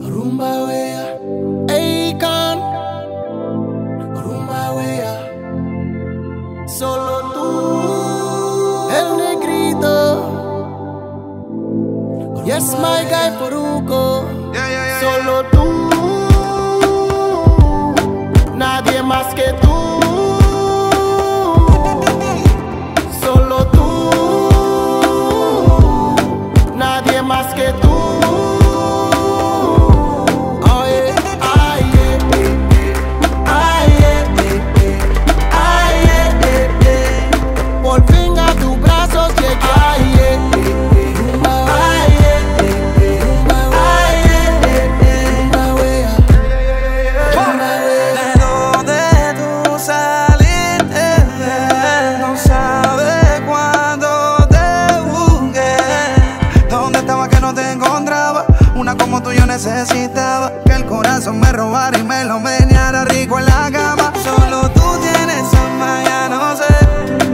Rumba wea, Akon. Rumba wea, solo tú, el negrito. Yes, my guy Poruco. Yeah, yeah, yeah, Solo tú, nadie más que tú. Necesitaba. Que el corazón me robara y me lo meneara rico en la cama. Solo tú tienes esa magia, no sé.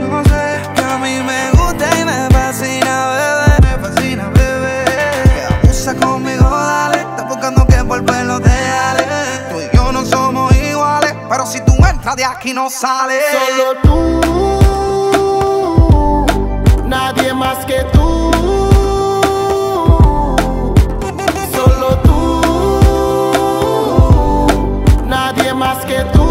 No sé. Que a mí me gusta y me fascina, bebé. Me fascina, bebé. Que abusa conmigo, dale. Estás buscando que por pelo te jale. Tú y yo no somos iguales. Pero si tú entras de aquí no sales. Solo tú, que tú.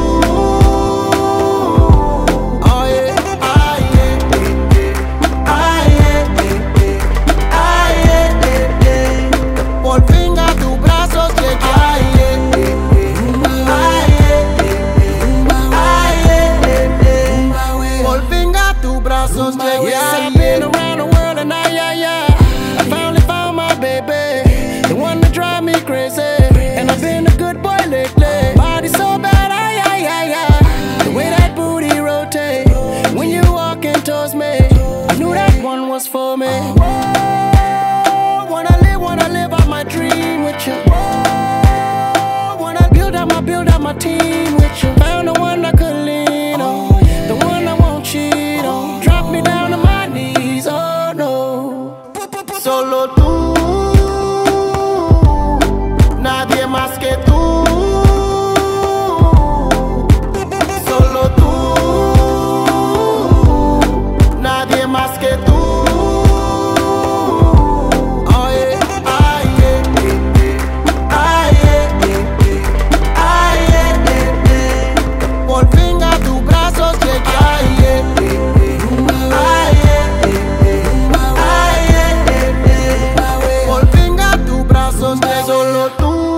Por fin a tus brazos llegué. Por fin a tus brazos dream with you. Oh, Whoa, wanna build up my, build up my team with you. Found the one I could lean on, oh, the one I won't cheat on. Oh. Drop me down to my knees, oh no. Solo tú, nadie más que tú. Solo tú, nadie más que tú. Llegué.